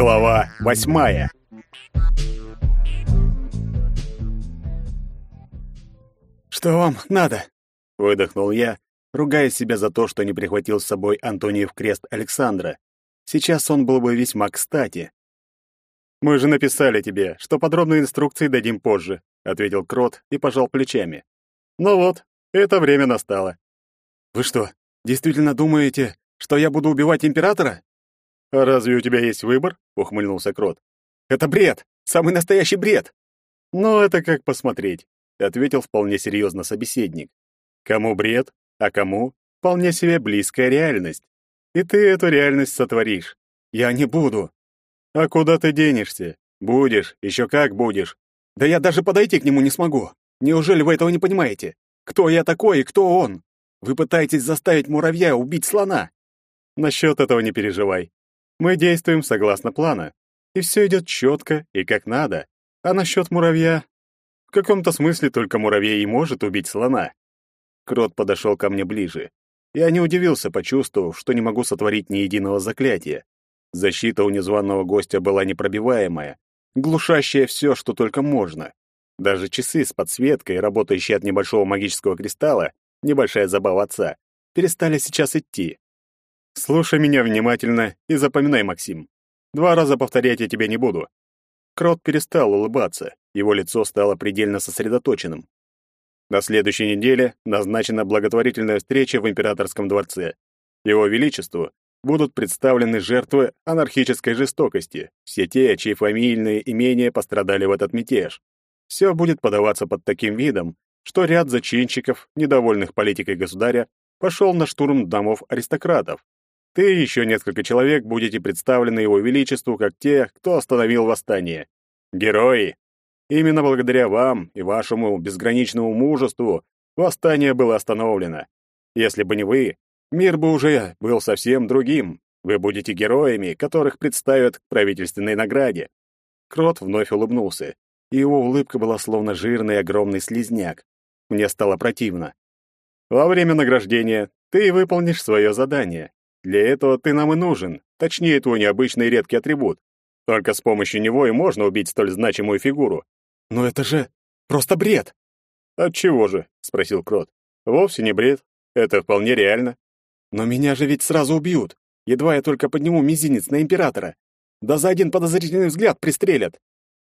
Глава восьмая. «Что вам надо?» — выдохнул я, ругая себя за то, что не прихватил с собой Антониев крест Александра. Сейчас он был бы весьма кстати. «Мы же написали тебе, что подробные инструкции дадим позже», — ответил Крот и пожал плечами. «Ну вот, это время настало». «Вы что, действительно думаете, что я буду убивать императора?» «А разве у тебя есть выбор?» — ухмыльнулся Крот. «Это бред! Самый настоящий бред!» «Ну, это как посмотреть», — ответил вполне серьезно собеседник. «Кому бред, а кому вполне себе близкая реальность. И ты эту реальность сотворишь. Я не буду. А куда ты денешься? Будешь, еще как будешь. Да я даже подойти к нему не смогу. Неужели вы этого не понимаете? Кто я такой и кто он? Вы пытаетесь заставить муравья убить слона. Насчет этого не переживай. Мы действуем согласно плана, и все идет четко и как надо. А насчет муравья... В каком-то смысле только муравей и может убить слона. Крот подошел ко мне ближе. Я не удивился, почувствовав, что не могу сотворить ни единого заклятия. Защита у незваного гостя была непробиваемая, глушащая все, что только можно. Даже часы с подсветкой, работающие от небольшого магического кристалла, небольшая забава отца, перестали сейчас идти. Слушай меня внимательно и запоминай, Максим. Два раза повторять я тебе не буду. Крот перестал улыбаться, его лицо стало предельно сосредоточенным. На следующей неделе назначена благотворительная встреча в императорском дворце. Его величеству будут представлены жертвы анархической жестокости, все те, чьи фамильные имения пострадали в этот мятеж. Все будет подаваться под таким видом, что ряд зачинщиков, недовольных политикой государя, пошел на штурм домов аристократов, ты и еще несколько человек будете представлены его величеству как те, кто остановил восстание. Герои! Именно благодаря вам и вашему безграничному мужеству восстание было остановлено. Если бы не вы, мир бы уже был совсем другим. Вы будете героями, которых представят к правительственной награде. Крот вновь улыбнулся, и его улыбка была словно жирный огромный слизняк. Мне стало противно. Во время награждения ты выполнишь свое задание. Для этого ты нам и нужен, точнее, твой необычный редкий атрибут. Только с помощью него и можно убить столь значимую фигуру. Но это же просто бред. Отчего же? спросил Крот. Вовсе не бред. Это вполне реально. Но меня же ведь сразу убьют. Едва я только подниму мизинец на императора. Да за один подозрительный взгляд пристрелят.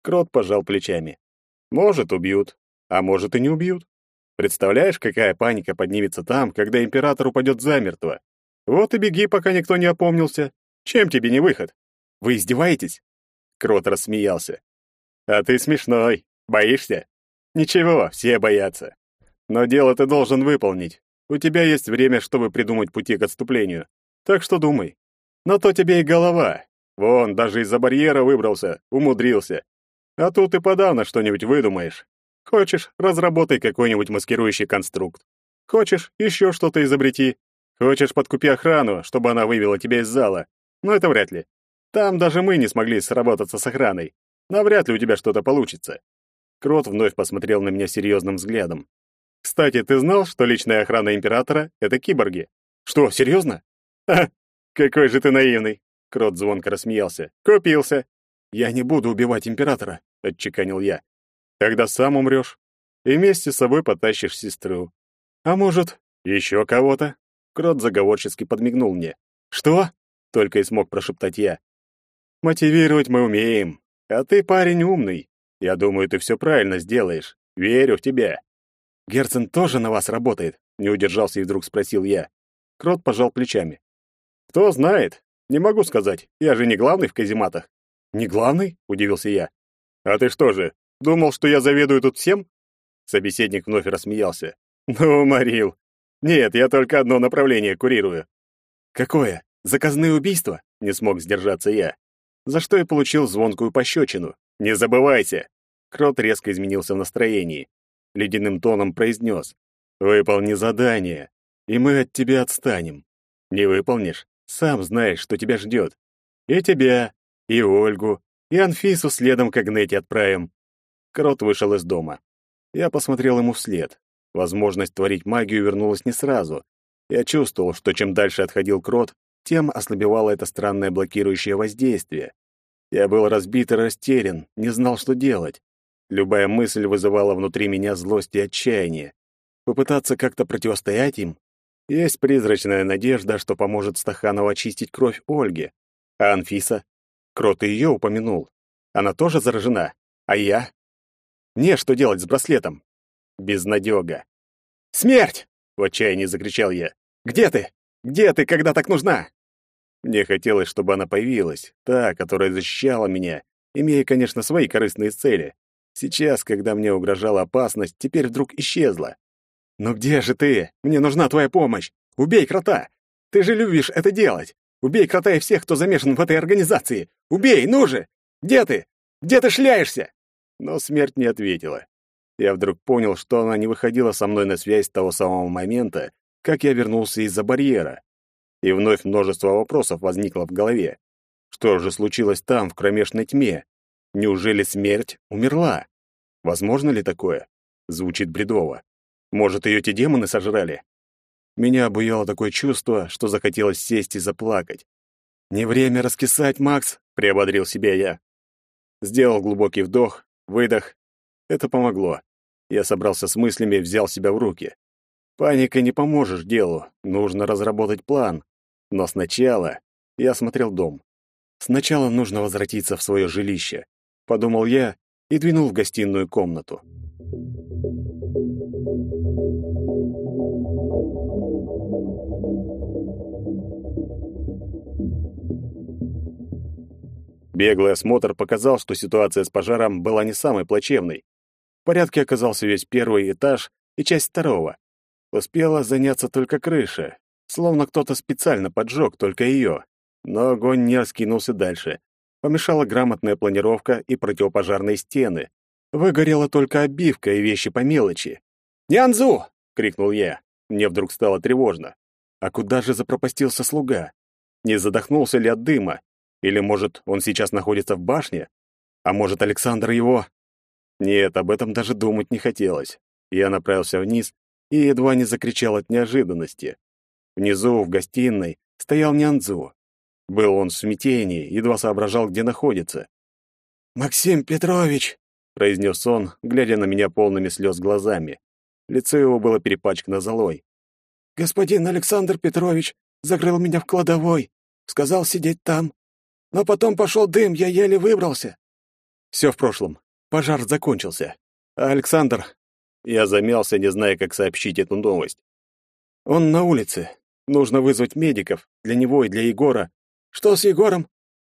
Крот пожал плечами. Может, убьют, а может и не убьют. Представляешь, какая паника поднимется там, когда император упадет замертво? Вот и беги, пока никто не опомнился. Чем тебе не выход? Вы издеваетесь? Крот рассмеялся. А ты смешной. Боишься? Ничего, все боятся. Но дело ты должен выполнить. У тебя есть время, чтобы придумать пути к отступлению. Так что думай. Но то тебе и голова. Вон, даже из-за барьера выбрался, умудрился. А тут и подавно что-нибудь выдумаешь. Хочешь, разработай какой-нибудь маскирующий конструкт. Хочешь, еще что-то изобрети. Хочешь, подкупи охрану, чтобы она вывела тебя из зала. Но это вряд ли. Там даже мы не смогли сработаться с охраной. Навряд ли у тебя что-то получится. Крот вновь посмотрел на меня серьезным взглядом. Кстати, ты знал, что личная охрана императора — это киборги? Что, серьезно? Ха, какой же ты наивный. Крот звонко рассмеялся. Купился. Я не буду убивать императора, отчеканил я. Когда сам умрешь. И вместе с собой потащишь сестру. А может, еще кого-то? Крот заговорчески подмигнул мне. «Что?» — только и смог прошептать я. «Мотивировать мы умеем. А ты парень умный. Я думаю, ты все правильно сделаешь. Верю в тебя». «Герцен тоже на вас работает?» — не удержался и вдруг спросил я. Крот пожал плечами. «Кто знает? Не могу сказать. Я же не главный в казематах». «Не главный?» — удивился я. «А ты что же, думал, что я заведую тут всем?» Собеседник вновь рассмеялся. «Ну, Марил, нет, я только одно направление курирую. Какое? Заказные убийства? Не смог сдержаться я. За что я получил звонкую пощечину. Не забывайся. Крот резко изменился в настроении. Ледяным тоном произнес. Выполни задание, и мы от тебя отстанем. Не выполнишь, сам знаешь, что тебя ждет. И тебя, и Ольгу, и Анфису следом к Агнете отправим. Крот вышел из дома. Я посмотрел ему вслед. Возможность творить магию вернулась не сразу. Я чувствовал, что чем дальше отходил крот, тем ослабевало это странное блокирующее воздействие. Я был разбит и растерян, не знал, что делать. Любая мысль вызывала внутри меня злость и отчаяние. Попытаться как-то противостоять им? Есть призрачная надежда, что поможет Стаханову очистить кровь Ольги. А Анфиса? Крот ее упомянул. Она тоже заражена. А я? Мне что делать с браслетом? Безнадега. «Смерть!» — в отчаянии закричал я. «Где ты? Где ты, когда так нужна?» Мне хотелось, чтобы она появилась, та, которая защищала меня, имея, конечно, свои корыстные цели. Сейчас, когда мне угрожала опасность, теперь вдруг исчезла. «Ну где же ты? Мне нужна твоя помощь! Убей крота! Ты же любишь это делать! Убей крота и всех, кто замешан в этой организации! Убей, ну же! Где ты? Где ты шляешься?» Но смерть не ответила. Я вдруг понял, что она не выходила со мной на связь с того самого момента, как я вернулся из-за барьера. И вновь множество вопросов возникло в голове. Что же случилось там, в кромешной тьме? Неужели смерть умерла? Возможно ли такое? Звучит бредово. Может, ее те демоны сожрали? Меня обуяло такое чувство, что захотелось сесть и заплакать. «Не время раскисать, Макс», — приободрил себя я. Сделал глубокий вдох, выдох. Это помогло. Я собрался с мыслями, взял себя в руки. Паникой не поможешь делу, нужно разработать план. Но сначала я осмотрел дом. Сначала нужно возвратиться в свое жилище, подумал я и двинул в гостиную комнату. Беглый осмотр показал, что ситуация с пожаром была не самой плачевной. В порядке оказался весь первый этаж и часть второго. Успела заняться только крыша, словно кто-то специально поджег только ее. Но огонь не раскинулся дальше. Помешала грамотная планировка и противопожарные стены. Выгорела только обивка и вещи по мелочи. «Нянзу!» — крикнул я. Мне вдруг стало тревожно. А куда же запропастился слуга? Не задохнулся ли от дыма? Или, может, он сейчас находится в башне? А может, Александр его... Нет, об этом даже думать не хотелось. Я направился вниз и едва не закричал от неожиданности. Внизу, в гостиной, стоял Нянзу. Был он в смятении, едва соображал, где находится. «Максим Петрович!» — произнес он, глядя на меня полными слез глазами. Лицо его было перепачкано золой. «Господин Александр Петрович закрыл меня в кладовой, сказал сидеть там. Но потом пошел дым, я еле выбрался. Все в прошлом. Пожар закончился. А Александр... Я замялся, не зная, как сообщить эту новость. Он на улице. Нужно вызвать медиков. Для него и для Егора. Что с Егором?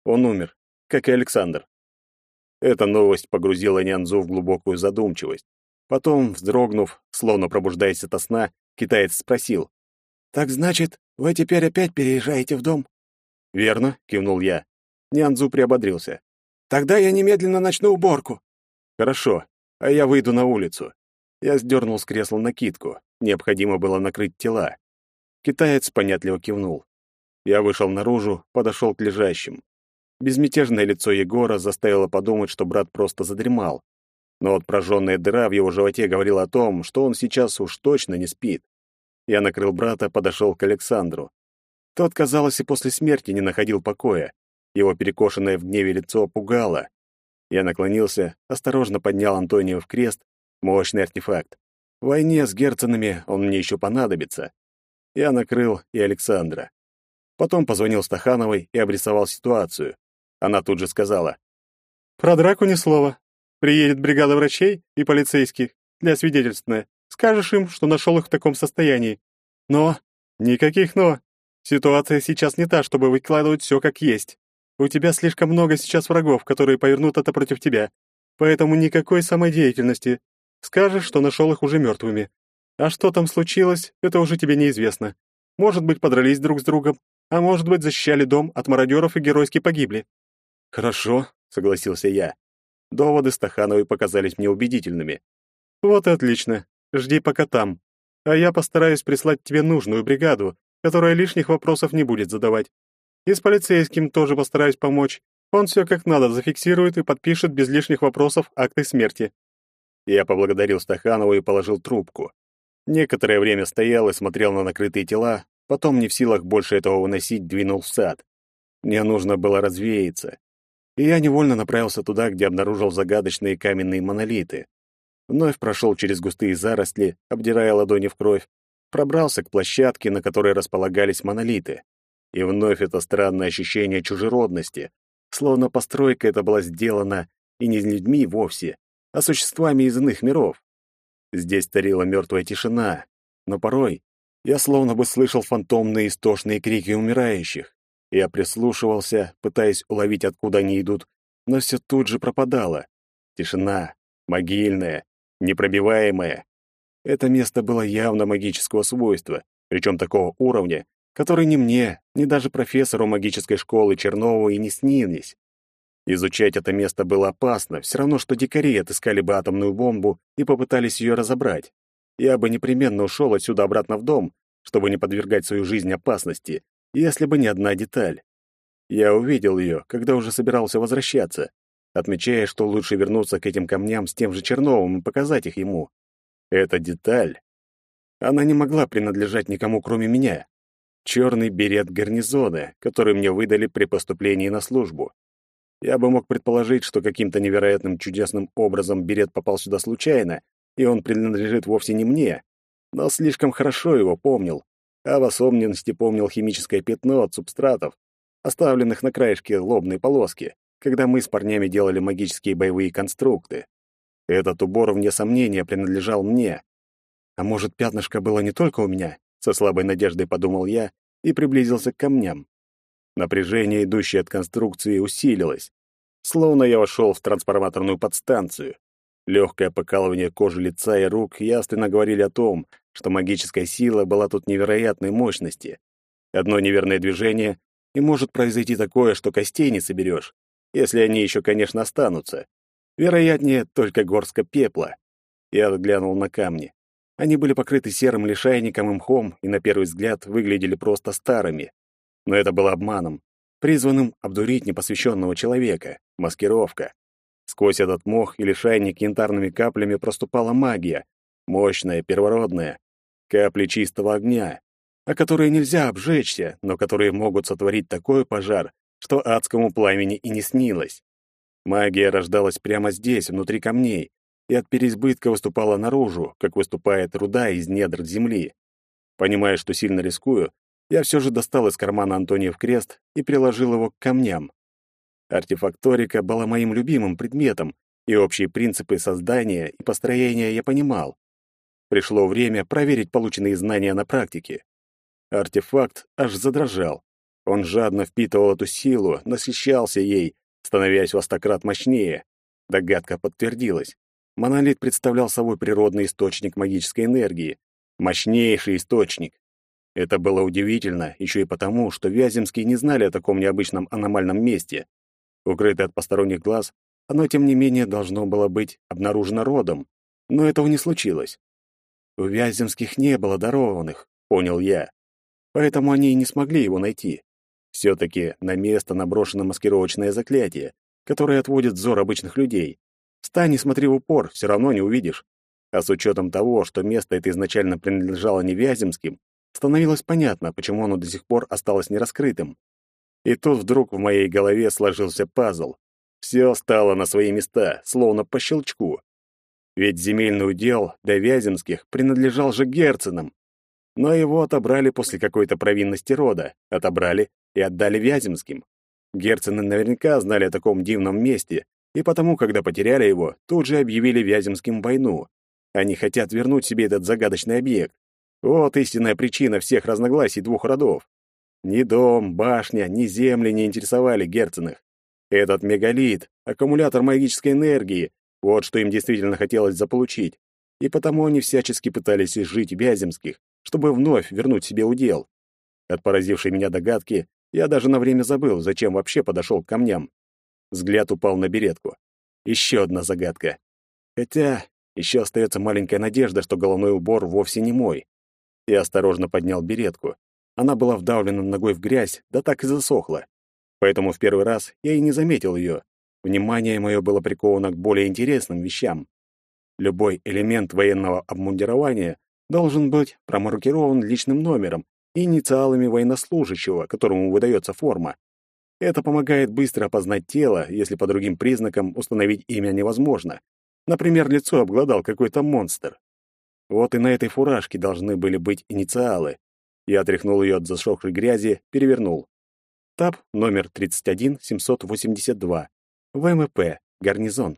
Он умер, как и Александр. Эта новость погрузила Нянзу в глубокую задумчивость. Потом, вздрогнув, словно пробуждаясь ото сна, китаец спросил. «Так значит, вы теперь опять переезжаете в дом?» «Верно», — кивнул я. Нянзу приободрился. «Тогда я немедленно начну уборку». «Хорошо, а я выйду на улицу». Я сдернул с кресла накидку. Необходимо было накрыть тела. Китаец понятливо кивнул. Я вышел наружу, подошел к лежащим. Безмятежное лицо Егора заставило подумать, что брат просто задремал. Но вот прожженная дыра в его животе говорила о том, что он сейчас уж точно не спит. Я накрыл брата, подошел к Александру. Тот, казалось, и после смерти не находил покоя. Его перекошенное в гневе лицо пугало. Я наклонился, осторожно поднял Антонио в крест, мощный артефакт. В войне с герценами он мне еще понадобится. Я накрыл и Александра. Потом позвонил Стахановой и обрисовал ситуацию. Она тут же сказала. «Про драку ни слова. Приедет бригада врачей и полицейских для свидетельствования. Скажешь им, что нашел их в таком состоянии. Но... Никаких «но». Ситуация сейчас не та, чтобы выкладывать все как есть. У тебя слишком много сейчас врагов, которые повернут это против тебя. Поэтому никакой самодеятельности. Скажешь, что нашел их уже мертвыми. А что там случилось, это уже тебе неизвестно. Может быть, подрались друг с другом, а может быть, защищали дом от мародеров и геройски погибли. Хорошо, согласился я. Доводы Стахановой показались мне убедительными. Вот и отлично. Жди пока там. А я постараюсь прислать тебе нужную бригаду, которая лишних вопросов не будет задавать. И с полицейским тоже постараюсь помочь. Он все как надо зафиксирует и подпишет без лишних вопросов акты смерти». Я поблагодарил Стаханову и положил трубку. Некоторое время стоял и смотрел на накрытые тела, потом не в силах больше этого выносить, двинул в сад. Мне нужно было развеяться. и я невольно направился туда, где обнаружил загадочные каменные монолиты. Вновь прошел через густые заросли, обдирая ладони в кровь, пробрался к площадке, на которой располагались монолиты. И вновь это странное ощущение чужеродности, словно постройка эта была сделана и не людьми вовсе, а существами из иных миров. Здесь царила мертвая тишина, но порой я словно бы слышал фантомные истошные крики умирающих. Я прислушивался, пытаясь уловить, откуда они идут, но все тут же пропадало. Тишина, могильная, непробиваемая. Это место было явно магического свойства, причем такого уровня, который ни мне, ни даже профессору магической школы Чернову и не снились. Изучать это место было опасно, все равно, что дикари отыскали бы атомную бомбу и попытались ее разобрать. Я бы непременно ушел отсюда обратно в дом, чтобы не подвергать свою жизнь опасности, если бы не одна деталь. Я увидел ее, когда уже собирался возвращаться, отмечая, что лучше вернуться к этим камням с тем же Черновым и показать их ему. Эта деталь... Она не могла принадлежать никому, кроме меня. Черный берет гарнизона, который мне выдали при поступлении на службу. Я бы мог предположить, что каким-то невероятным чудесным образом берет попал сюда случайно, и он принадлежит вовсе не мне, но слишком хорошо его помнил, а в особенности помнил химическое пятно от субстратов, оставленных на краешке лобной полоски, когда мы с парнями делали магические боевые конструкты. Этот убор, вне сомнения, принадлежал мне. А может, пятнышко было не только у меня? Со слабой надеждой подумал я и приблизился к камням. Напряжение, идущее от конструкции, усилилось. Словно я вошел в трансформаторную подстанцию. Легкое покалывание кожи лица и рук ясно говорили о том, что магическая сила была тут невероятной мощности. Одно неверное движение, и может произойти такое, что костей не соберешь, если они еще, конечно, останутся. Вероятнее, только горстка пепла. Я глянул на камни. Они были покрыты серым лишайником и мхом и на первый взгляд выглядели просто старыми. Но это было обманом, призванным обдурить непосвященного человека, маскировка. Сквозь этот мох или шайник янтарными каплями проступала магия, мощная, первородная, капли чистого огня, о которые нельзя обжечься, но которые могут сотворить такой пожар, что адскому пламени и не снилось. Магия рождалась прямо здесь, внутри камней, и от переизбытка выступала наружу, как выступает руда из недр земли. Понимая, что сильно рискую, я все же достал из кармана Антониев крест и приложил его к камням. Артефакторика была моим любимым предметом, и общие принципы создания и построения я понимал. Пришло время проверить полученные знания на практике. Артефакт аж задрожал. Он жадно впитывал эту силу, насыщался ей, становясь во стократ мощнее. Догадка подтвердилась. Монолит представлял собой природный источник магической энергии. Мощнейший источник. Это было удивительно, еще и потому, что Вяземские не знали о таком необычном аномальном месте. Укрытое от посторонних глаз, оно, тем не менее, должно было быть обнаружено родом. Но этого не случилось. У Вяземских не было дарованных, понял я. Поэтому они и не смогли его найти. Все-таки на место наброшено маскировочное заклятие, которое отводит взор обычных людей. Стань и смотри в упор, все равно не увидишь. А с учетом того, что место это изначально принадлежало не Вяземским, становилось понятно, почему оно до сих пор осталось нераскрытым. И тут вдруг в моей голове сложился пазл. Все стало на свои места, словно по щелчку. Ведь земельный удел до Вяземских принадлежал же Герценам. Но его отобрали после какой-то провинности рода, отобрали и отдали Вяземским. Герцены наверняка знали о таком дивном месте, и потому, когда потеряли его, тут же объявили Вяземским войну. Они хотят вернуть себе этот загадочный объект. Вот истинная причина всех разногласий двух родов. Ни дом, башня, ни земли не интересовали Герценых. Этот мегалит, аккумулятор магической энергии, вот что им действительно хотелось заполучить. И потому они всячески пытались изжить Вяземских, чтобы вновь вернуть себе удел. От поразившей меня догадки я даже на время забыл, зачем вообще подошел к камням. Взгляд упал на беретку. Еще одна загадка. Хотя еще остается маленькая надежда, что головной убор вовсе не мой. Я осторожно поднял беретку. Она была вдавлена ногой в грязь, да так и засохла. Поэтому в первый раз я и не заметил ее. Внимание мое было приковано к более интересным вещам. Любой элемент военного обмундирования должен быть промаркирован личным номером и инициалами военнослужащего, которому выдается форма. Это помогает быстро опознать тело, если по другим признакам установить имя невозможно. Например, лицо обглодал какой-то монстр. Вот и на этой фуражке должны были быть инициалы. Я отряхнул ее от засохшей грязи, перевернул. Тап номер 31782. ВМП. Гарнизон.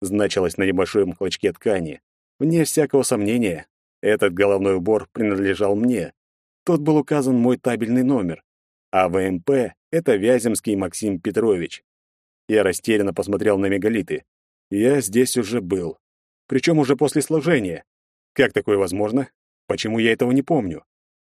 Значилось на небольшом клочке ткани. Вне всякого сомнения, этот головной убор принадлежал мне. Тут был указан мой табельный номер. А ВМП — это Вяземский Максим Петрович. Я растерянно посмотрел на мегалиты. Я здесь уже был. Причем уже после сложения. Как такое возможно? Почему я этого не помню?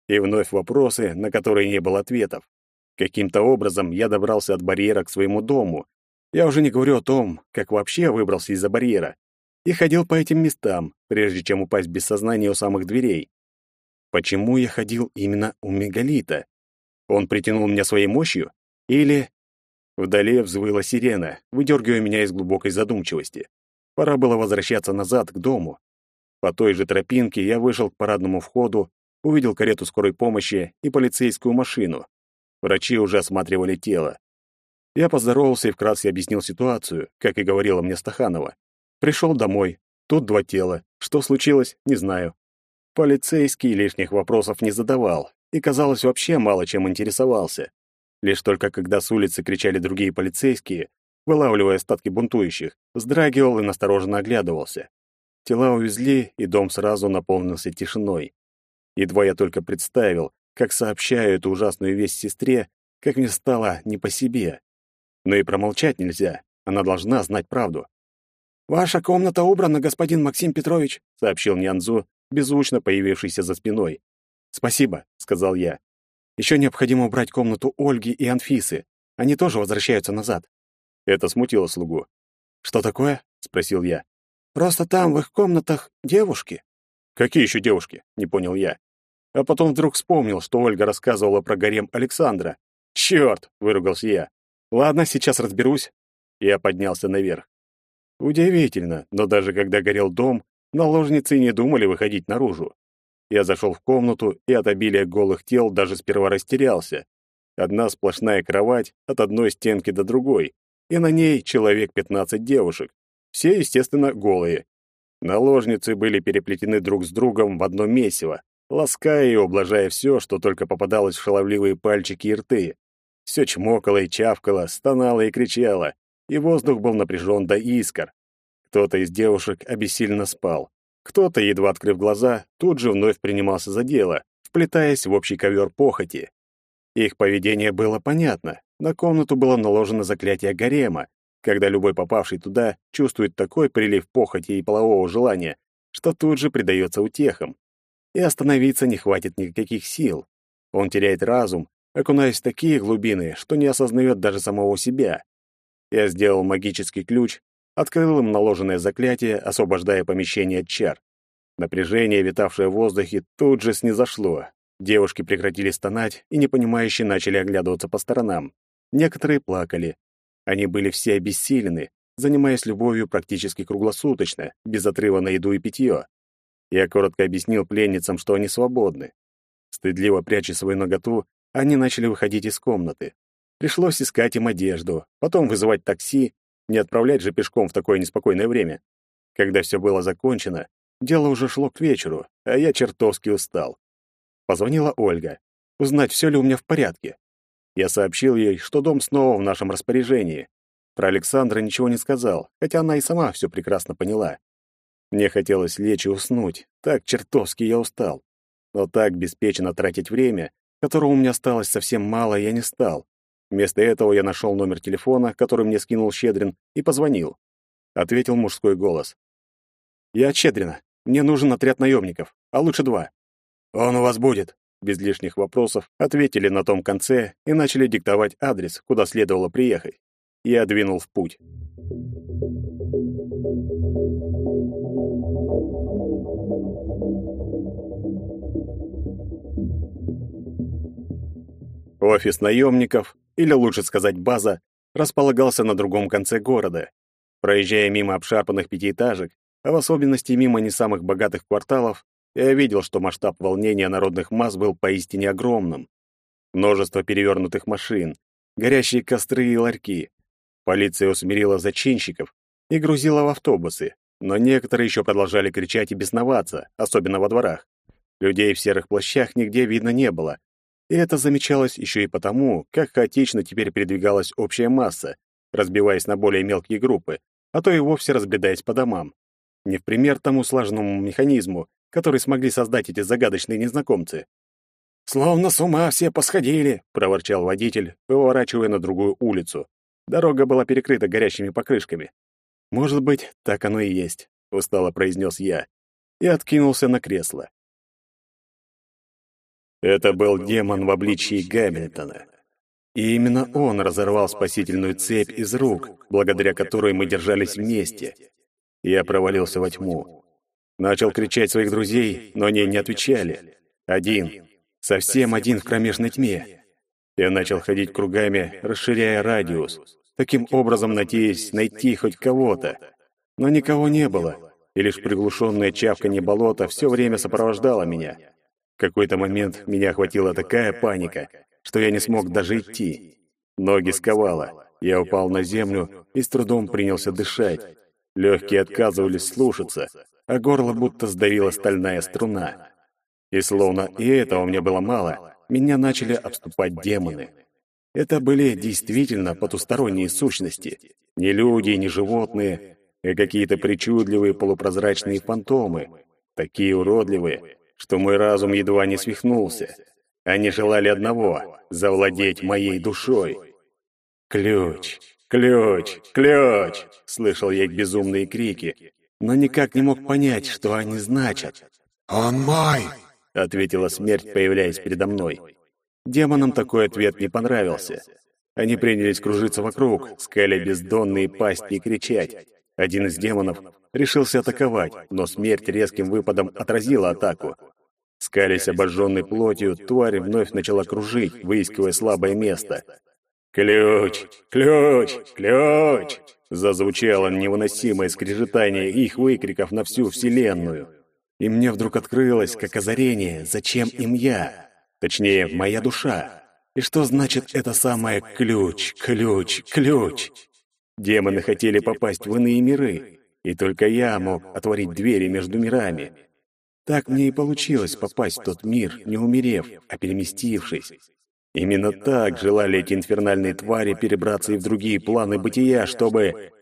И вновь вопросы, на которые не было ответов. Каким-то образом я добрался от барьера к своему дому. Я уже не говорю о том, как вообще выбрался из-за барьера. И ходил по этим местам, прежде чем упасть без сознания у самых дверей. Почему я ходил именно у мегалита? Он притянул меня своей мощью? Или... Вдали взвыла сирена, выдергивая меня из глубокой задумчивости. Пора было возвращаться назад, к дому. По той же тропинке я вышел к парадному входу, увидел карету скорой помощи и полицейскую машину. Врачи уже осматривали тело. Я поздоровался и вкратце объяснил ситуацию, как и говорила мне Стаханова. Пришел домой. Тут два тела. Что случилось, не знаю. Полицейский лишних вопросов не задавал и, казалось, вообще мало чем интересовался. Лишь только когда с улицы кричали другие полицейские, вылавливая остатки бунтующих, вздрагивал и настороженно оглядывался. Тела увезли, и дом сразу наполнился тишиной. Едва я только представил, как сообщаю эту ужасную весть сестре, как мне стало не по себе. Но и промолчать нельзя, она должна знать правду. «Ваша комната убрана, господин Максим Петрович», — сообщил Нянзу, беззвучно появившийся за спиной. «Спасибо», — сказал я. «Еще необходимо убрать комнату Ольги и Анфисы. Они тоже возвращаются назад». Это смутило слугу. «Что такое?» — спросил я. «Просто там, в их комнатах, девушки». «Какие еще девушки?» — не понял я. А потом вдруг вспомнил, что Ольга рассказывала про гарем Александра. «Черт!» — выругался я. «Ладно, сейчас разберусь». Я поднялся наверх. Удивительно, но даже когда горел дом, наложницы не думали выходить наружу. Я зашел в комнату и от обилия голых тел даже сперва растерялся. Одна сплошная кровать от одной стенки до другой, и на ней человек пятнадцать девушек. Все, естественно, голые. Наложницы были переплетены друг с другом в одно месиво, лаская и ублажая все, что только попадалось в шаловливые пальчики и рты. Все чмокало и чавкало, стонало и кричало, и воздух был напряжен до искр. Кто-то из девушек обессиленно спал. Кто-то, едва открыв глаза, тут же вновь принимался за дело, вплетаясь в общий ковер похоти. Их поведение было понятно. На комнату было наложено заклятие гарема, когда любой попавший туда чувствует такой прилив похоти и полового желания, что тут же предается утехам и остановиться не хватит никаких сил. Он теряет разум, окунаясь в такие глубины, что не осознает даже самого себя. Я сделал магический ключ, открыл им наложенное заклятие, освобождая помещение от чар. Напряжение, витавшее в воздухе, тут же снизошло. Девушки прекратили стонать и непонимающе начали оглядываться по сторонам. Некоторые плакали. Они были все обессилены, занимаясь любовью практически круглосуточно, без отрыва на еду и питье. Я коротко объяснил пленницам, что они свободны. Стыдливо пряча свою наготу, они начали выходить из комнаты. Пришлось искать им одежду, потом вызывать такси, не отправлять же пешком в такое неспокойное время. Когда все было закончено, дело уже шло к вечеру, а я чертовски устал. Позвонила Ольга. Узнать, все ли у меня в порядке. Я сообщил ей, что дом снова в нашем распоряжении. Про Александра ничего не сказал, хотя она и сама все прекрасно поняла. Мне хотелось лечь и уснуть. Так чертовски я устал. Но так беспечно тратить время, которого у меня осталось совсем мало, я не стал. Вместо этого я нашел номер телефона, который мне скинул Щедрин, и позвонил. Ответил мужской голос. «Я от Щедрина. Мне нужен отряд наемников, а лучше два». «Он у вас будет», без лишних вопросов, ответили на том конце и начали диктовать адрес, куда следовало приехать. Я двинул в путь. Офис наемников, или лучше сказать база, располагался на другом конце города. Проезжая мимо обшарпанных пятиэтажек, а в особенности мимо не самых богатых кварталов, я видел, что масштаб волнения народных масс был поистине огромным. Множество перевернутых машин, горящие костры и ларьки. Полиция усмирила зачинщиков и грузила в автобусы, но некоторые еще продолжали кричать и бесноваться, особенно во дворах. Людей в серых плащах нигде видно не было. И это замечалось еще и потому, как хаотично теперь передвигалась общая масса, разбиваясь на более мелкие группы, а то и вовсе разбредаясь по домам. Не в пример тому сложному механизму, который смогли создать эти загадочные незнакомцы. «Словно с ума все посходили», — проворчал водитель, поворачивая на другую улицу. Дорога была перекрыта горящими покрышками. «Может быть, так оно и есть», — устало произнес я и откинулся на кресло. Это был демон в обличии Гамильтона. И именно он разорвал спасительную цепь из рук, благодаря которой мы держались вместе. Я провалился во тьму. Начал кричать своих друзей, но они не отвечали. Один, совсем один в кромешной тьме. Я начал ходить кругами, расширяя радиус, таким образом надеясь найти хоть кого-то. Но никого не было, и лишь приглушенное чавканье болота все время сопровождало меня. В какой-то момент меня охватила такая паника, что я не смог даже идти. Ноги сковало. Я упал на землю и с трудом принялся дышать. Легкие отказывались слушаться, а горло будто сдавила стальная струна. И словно и этого мне было мало, меня начали обступать демоны. Это были действительно потусторонние сущности. Не люди, не животные, а какие-то причудливые полупрозрачные фантомы. Такие уродливые, что мой разум едва не свихнулся. Они желали одного — завладеть моей душой. «Ключ! Ключ! Ключ!» — слышал я их безумные крики, но никак не мог понять, что они значат. «Он мой!» — ответила смерть, появляясь передо мной. Демонам такой ответ не понравился. Они принялись кружиться вокруг, скаля бездонные пасти и кричать. Один из демонов решился атаковать, но смерть резким выпадом отразила атаку. Скалясь обожженной плотью, тварь вновь начала кружить, выискивая слабое место. «Ключ! Ключ! Ключ!» Зазвучало невыносимое скрежетание их выкриков на всю Вселенную. И мне вдруг открылось, как озарение, зачем им я? Точнее, моя душа. И что значит это самое «ключ, ключ, ключ»? Демоны хотели попасть в иные миры, и только я мог отворить двери между мирами. Так мне и получилось попасть в тот мир, не умерев, а переместившись. Именно так желали эти инфернальные твари перебраться и в другие планы бытия, чтобы...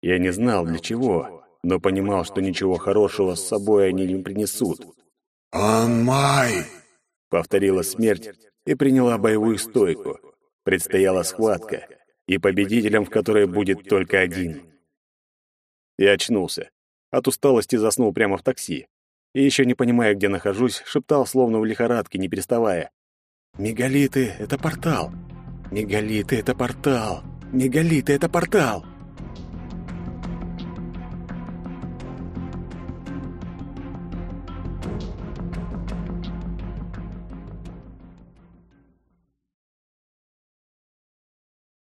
Я не знал для чего, но понимал, что ничего хорошего с собой они не принесут. «Он мой!» — повторила смерть и приняла боевую стойку. Предстояла схватка, и победителем в которой будет только один. Я очнулся. От усталости заснул прямо в такси. И еще не понимая, где нахожусь, шептал, словно в лихорадке, не переставая. «Мегалиты — это портал! Мегалиты — это портал! Мегалиты — это портал!»